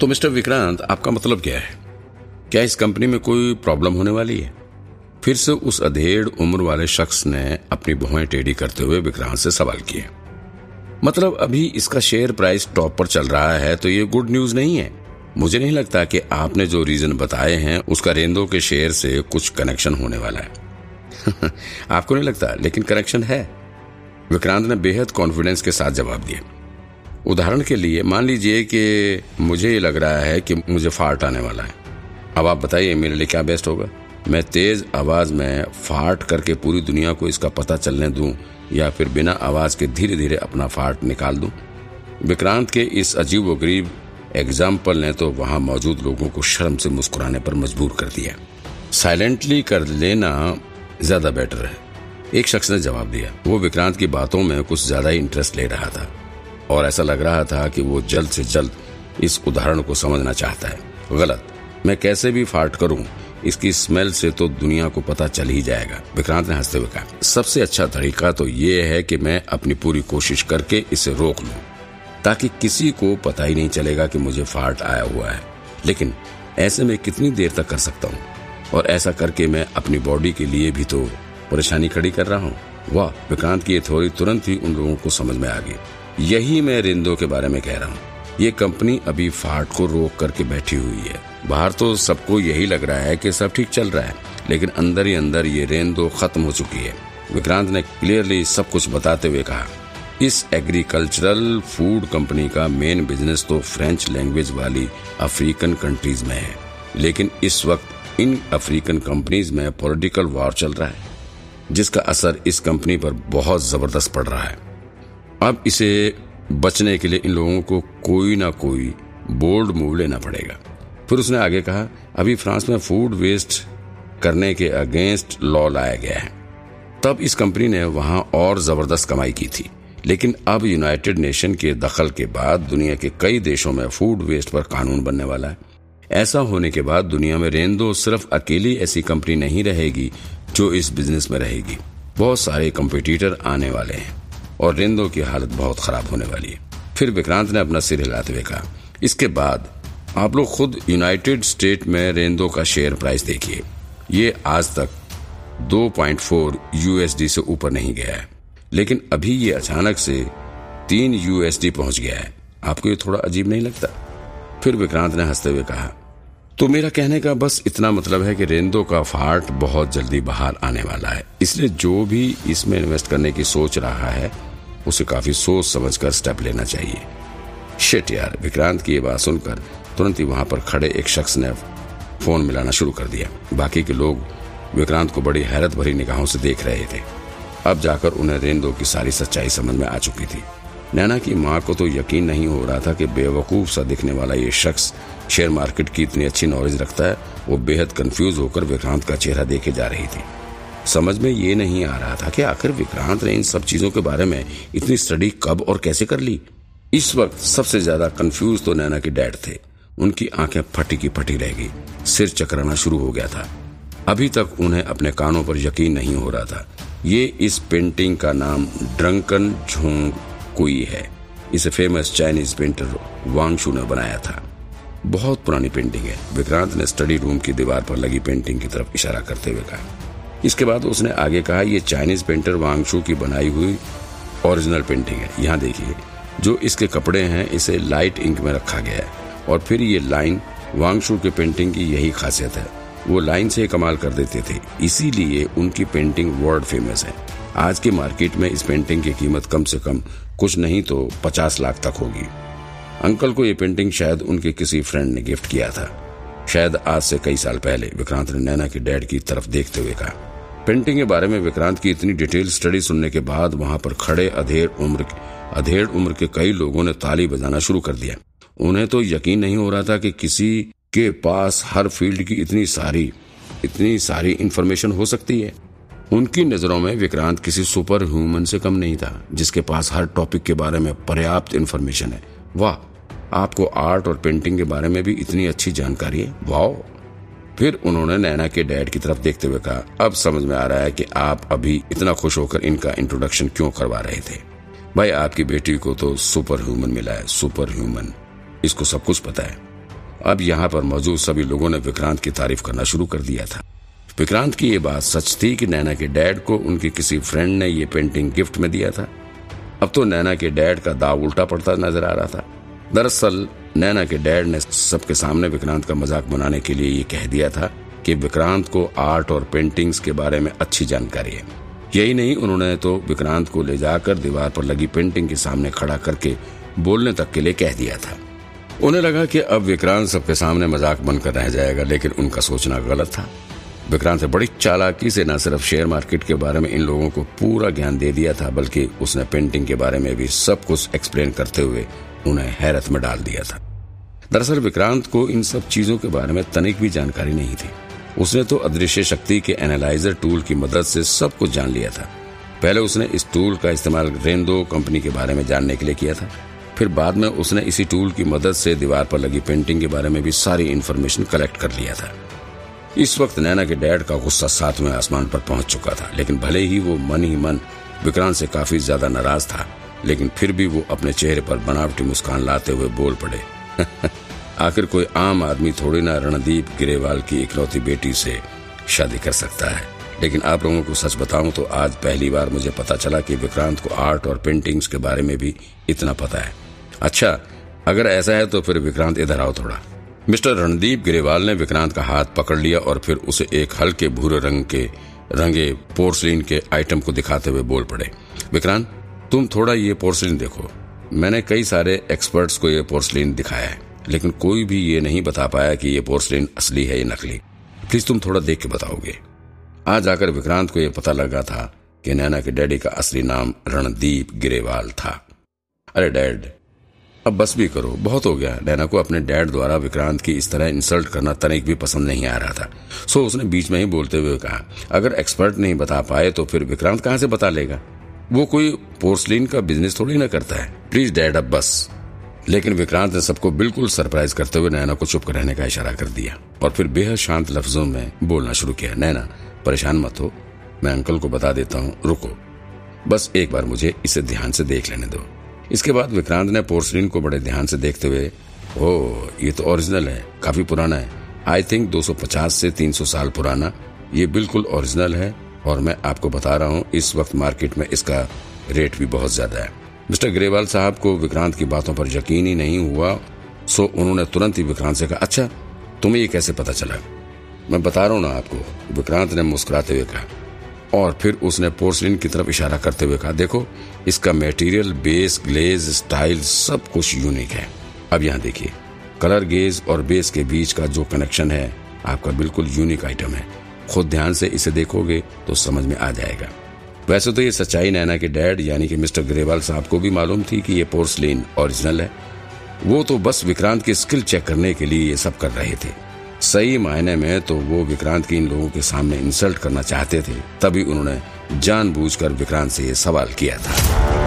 तो मिस्टर विक्रांत, आपका मतलब क्या है? क्या इस कंपनी में कोई प्रॉब्लम होने वाली है? फिर से उस अधेड़ उम्र वाले शख्स ने अपनी भुएँ टेढ़ी करते हुए विक्रांत से सवाल किए। मतलब अभी इसका शेयर प्राइस टॉप पर चल रहा है तो ये गुड न्यूज़ नहीं है? मुझे नहीं लगता कि आपने जो रीजन बताए हैं, उसका रेंदो के शेयर से कुछ कनेक्शन होने वाला है। आपको नहीं लगता, लेकिन कनेक्शन है। विक्रांत ने बेहद कॉन्फिडेंस के साथ जवाब दिया उदाहरण के लिए, मान लीजिए कि मुझे ये लग रहा है कि मुझे फाट आने वाला है। अब आप बताइए, मेरे लिए क्या बेस्ट होगा? मैं तेज आवाज़ में फाट करके पूरी दुनिया को इसका पता चलने दूँ, या फिर बिना आवाज़ के धीरे धीरे अपना फाट निकाल दूँ? विक्रांत के इस अजीब व गरीब एग्ज़ाम्पल ने तो वहाँ मौजूद लोगों को शर्म से मुस्कुराने पर मजबूर कर दिया साइलेंटली कर लेना ज़्यादा बेटर है। एक शख्स ने जवाब दिया। वो विक्रांत की बातों में कुछ ज़्यादा ही इंटरेस्ट ले रहा था। और ऐसा लग रहा था कि वो जल्द से जल्द इस उदाहरण को समझना चाहता है। गलत। मैं कैसे भी फाट करूँ, इसकी स्मेल से तो दुनिया को पता चल ही जाएगा। विक्रांत ने हँसते हुए कहा, सबसे अच्छा तरीका तो ये है कि मैं अपनी पूरी कोशिश करके इसे रोक लूँ, ताकि किसी को पता ही नहीं चलेगा कि मुझे फाट आया हुआ है। लेकिन ऐसे में कितनी देर तक कर सकता हूँ? और ऐसा करके मैं अपनी बॉडी के लिए भी तो परेशानी खड़ी कर रहा हूँ। वाह, विक्रांत की ये थोड़ी तुरंत ही उन लोगों को समझ में आ गई। यही मैं रिंदो के बारे में कह रहा हूँ। ये कंपनी अभी फाट को रोक करके बैठी हुई है। बाहर तो सबको यही लग रहा है कि सब ठीक चल रहा है, लेकिन अंदर ही अंदर ये रेंदो खत्म हो चुकी है। विक्रांत ने क्लियरली सब कुछ बताते हुए कहा, इस एग्रीकल्चरल फ़ूड कंपनी का मेन बिज़नेस तो फ्रेंच लैंग्वेज वाली अफ्रीकन कंट्रीज़ में है, लेकिन इस वक्त इन अफ्रीकन कंपनीज़ में पॉलिटिकल वॉर चल रहा है, जिसका असर इस कंपनी पर बहुत ज़बरदस्त पड़ रहा है। अब इसे बचने के लिए इन लोगों को कोई ना कोई बोल्ड मूव लेना पड़ेगा। फिर उसने आगे कहा, अभी फ्रांस में फ़ूड वेस्ट करने के अगेंस्ट लॉ लाया गया है। तब इस कंपनी ने वहाँ और ज़बरदस्त कमाई की थी। लेकिन अब यूनाइटेड नेशन के दखल के बाद दुनिया के कई देशों में फ़ूड वेस्ट पर कानून बनने वाला है। ऐसा होने के बाद दुनिया में रेंदो सिर्फ़ अकेली ऐसी कंपनी नहीं रहेगी जो इस बिज़नेस में रहेगी। बहुत सारे कंपिटिटर आने वाले हैं। और रेंदो की हालत बहुत खराब होने वाली है। फिर विक्रांत ने अपना सिर हिलाते हुए कहा, इसके बाद आप लोग खुद यूनाइटेड स्टेट में रेंदो का शेयर प्राइस देखिए। ये आज तक 2.4 यूएसडी से ऊपर नहीं गया है। लेकिन अभी ये अचानक से तीन यूएसडी पहुँच गया है। आपको ये थोड़ा अजीब नहीं लगता? फिर विक्रांत ने हँसते हुए कहा तो मेरा कहने का बस इतना मतलब है कि रेंदो का फाट बहुत जल्दी बाहर आने वाला है। इसलिए जो भी इसमें इन्वेस्ट करने की सोच रहा है, उसे काफ़ी सोच समझकर स्टेप लेना चाहिए। शिट यार, विक्रांत की ये बात सुनकर तुरंत ही वहाँ पर खड़े एक शख्स ने फ़ोन मिलाना शुरू कर दिया। बाकी के लोग विक्रांत को बड़ी हैरत भरी निगाहों से देख रहे थे। अब जाकर उन्हें रेंदो की सारी सच्चाई समझ में आ चुकी थी। नैना की माँ को तो यकीन नहीं हो रहा था कि बेवकूफ़ सा दिखने वाला ये शख्स शेयर मार्केट की इतनी अच्छी नॉलेज रखता है, वो बेहद कंफ्यूज होकर विक्रांत का चेहरा देखे जा रही थी। समझ में ये नहीं आ रहा था कि आखिर विक्रांत ने इन सब चीज़ों के बारे में इतनी स्टडी कब और कैसे कर ली? इस वक्त सबसे ज़्यादा कंफ्यूज तो नैना के डैड थे। उनकी आँखें फटी की फटी रह गई। सिर चकराना शुरू हो गया था। अभी तक उन्हें अपने कानों पर यकीन नहीं हो रहा था। ये इस पेंटिंग का नाम ड्रंकन झोंग कुई है। इसे फ़ेमस चाइनीज़ पेंटर वांगशु ने बनाया था। बहुत पुरानी पेंटिंग है। विक्रांत ने स्टडी रूम की दीवार पर लगी पेंटिंग की तरफ़ इशारा करते हुए कहा। इसके बाद उसने आगे कहा, ये चाइनीज़ पेंटर वांगशु की बनाई हुई ओरिजिनल पेंटिंग है। यहाँ देखिए, जो इसके कपड़े हैं, इसे लाइट इंक में रखा गया है। और फिर ये लाइन वांगशु के पेंटिंग की यही खासियत है। वो लाइन से कमाल कर देते थे। इसीलिए उनकी पेंटिंग वर्ल्ड फ़ेमस है। आज के मार्केट में इस पेंटिंग की कीमत कम से कम कुछ नहीं तो पचास लाख तक होगी। अंकल को ये पेंटिंग शायद उनके किसी फ्रेंड ने गिफ्ट किया था। शायद आज से कई साल पहले विक्रांत ने नैना के डैड की तरफ़ देखते हुए कहा। पेंटिंग के बारे में विक्रांत की इतनी डिटेल स्टडी सुनने के बाद वहाँ पर खड़े अधेड़ उम्र अधेड़ उम्र के कई लोगों ने ताली बजाना शुरू कर दिया। उन्हें तो यकीन नहीं हो रहा था कि किसी के पास हर फ़ील्ड की इतनी सारी इतनी सारी इंफॉर्मेशन हो सकती है। उनकी नज़रों में विक्रांत किसी सुपर ह्यूमन से कम नहीं था, जिसके पास हर टॉपिक के बारे में पर्याप्त इंफॉर्मेशन है। वाह, आपको आर्ट और पेंटिंग के बारे में भी इतनी अच्छी जानकारी है? वाह फिर उन्होंने नैना के डैड की तरफ़ देखते हुए कहा, अब समझ में आ रहा है कि आप अभी इतना खुश होकर इनका इंट्रोडक्शन क्यों करवा रहे थे? भाई, आपकी बेटी को तो सुपर ह्यूमन मिला है, सुपर ह्यूमन। इसको सब कुछ पता है। अब यहाँ पर मौजूद सभी लोगों ने विक्रांत की तारीफ़ करना शुरू कर दिया था। विक्रांत की ये बात सच थी कि नैना के डैड को उनके किसी फ्रेंड ने ये पेंटिंग गिफ्ट में दिया था। अब तो नैना के डैड का दाव उल्टा पड़ता नज़र आ रहा था। दरअसल, नैना के डैड ने सबके सामने विक्रांत का मज़ाक बनाने के लिए ये कह दिया था कि विक्रांत को आर्ट और पेंटिंग्स के बारे में अच्छी जानकारी है। यही नहीं, उन्होंने तो विक्रांत को ले जाकर दीवार पर लगी पेंटिंग के सामने खड़ा करके बोलने तक के लिए कह दिया था। उन्हें लगा कि अब विक्रांत सबके सामने मज़ाक बनकर रह जाएगा, लेकिन उनका सोचना गलत था। विक्रांत ने बड़ी चालाकी से न सिर्फ़ शेयर मार्केट के बारे में इन लोगों को पूरा ज्ञान दे दिया था, बल्कि उसने पेंटिंग के बारे में भी सब कुछ एक्सप्लेन करते हुए उन्हें हैरत में डाल दिया था। दरअसल विक्रांत को इन सब चीज़ों के बारे में तनिक भी जानकारी नहीं थी। उसने तो अदृश्य शक्ति के एनालाइजर टूल की मदद से सब कुछ जान लिया था। पहले उसने इस टूल का इस्तेमाल रेंदो कंपनी के बारे में जानने के लिए किया था। फिर बाद में उसने इसी टूल की मदद से दीवार पर लगी पेंटिंग के बारे में भी सारी इन्फॉर्मेशन कलेक्ट कर लिया था। इस वक्त नैना के डैड का गुस्सा सातवें आसमान पर पहुँच चुका था, लेकिन भले ही वो मन ही मन विक्रांत से काफ़ी ज़्यादा नाराज़ था, लेकिन फिर भी वो अपने चेहरे पर बनावटी मुस्कान लाते हुए बोल पड़े, आखिर कोई आम आदमी थोड़ी ना रणदीप गिरेवाल की इकलौती बेटी से शादी कर सकता है। लेकिन आप लोगों को सच बताऊँ तो आज पहली बार मुझे पता चला कि विक्रांत को आर्ट और पेंटिंग्स के बारे में भी इतना पता है। अच्छा अगर ऐसा है तो फिर विक्रांत इधर आओ थोड़ा। मिस्टर रणदीप गिरेवाल ने विक्रांत का हाथ पकड़ लिया और फिर उसे एक हल्के भूरे रंग के, रंगे पोर्सलिन के आइटम को दिखाते हुए बोल पड़े, विक्रांत, तुम थोड़ा ये पोर्सलिन देखो। मैंने कई सारे एक्सपर्ट्स को ये पोर्सलिन दिखाया है, लेकिन कोई भी ये नहीं बता पाया कि ये पोर्सलिन असली है या नकली। प्लीज़ तुम थोड़ा देख के बताओगे। आज आकर विक्रांत को यह पता लगा था कि नैना के डैडी का असली नाम रणदीप गिरेवाल था। अरे डैड अब बस भी करो। बहुत हो गया। नैना को अपने डैड द्वारा विक्रांत की इस तरह इंसल्ट करना तनिक भी पसंद नहीं आ रहा था। सो उसने बीच में ही बोलते हुए कहा, अगर एक्सपर्ट नहीं बता पाए तो फिर विक्रांत कहाँ से बता लेगा? वो कोई पोर्सलिन का बिज़नेस थोड़ी ना करता है। प्लीज़ डैड, अब बस। लेकिन विक्रांत ने सबको बिल्कुल सरप्राइज़ करते हुए नैना को चुप रहने का इशारा कर दिया और फिर बेहद शांत लफ्जों में बोलना शुरू किया, नैना, परेशान मत हो। मैं अंकल को बता देता हूँ। रुको। बस एक बार मुझे इसे ध्यान से देख लेने दो। इसके बाद विक्रांत ने पोर्सलिन को बड़े ध्यान से देखते हुए ओ ये तो ओरिजिनल है, काफ़ी पुराना है। आई थिंक 250 से 300 साल पुराना, ये बिल्कुल ओरिजिनल है, और मैं आपको बता रहा हूँ, इस वक्त मार्केट में इसका रेट भी बहुत ज़्यादा है। मिस्टर ग्रेवाल साहब को विक्रांत की बातों पर यकीन ही नहीं हुआ, सो उन्होंने तुरंत ही विक्रांत से कहा अच्छा तुम्हें ये कैसे पता चला? मैं बता रहा हूँ ना आपको, विक्रांत ने मुस्कुराते हुए कहा और फिर उसने पोर्सलिन की तरफ़ इशारा करते हुए कहा, देखो, इसका मटेरियल बेस ग्लेज स्टाइल सब कुछ यूनिक है। अब यहाँ देखिए कलर गेज और बेस के बीच का जो कनेक्शन है, आपका बिल्कुल यूनिक आइटम है। खुद ध्यान से इसे देखोगे तो समझ में आ जाएगा। वैसे तो ये सच्चाई नैना के डैड, यानी कि मिस्टर ग्रेवाल साहब को भी मालूम थी कि ये पोर्सलिन ओरिजिनल है। वो तो बस विक्रांत की स्किल चेक करने के लिए ये सब कर रहे थे। सही मायने में तो वो विक्रांत की इन लोगों के सामने इंसल्ट करना चाहते थे, तभी उन्होंने जानबूझकर विक्रांत से ये सवाल किया था।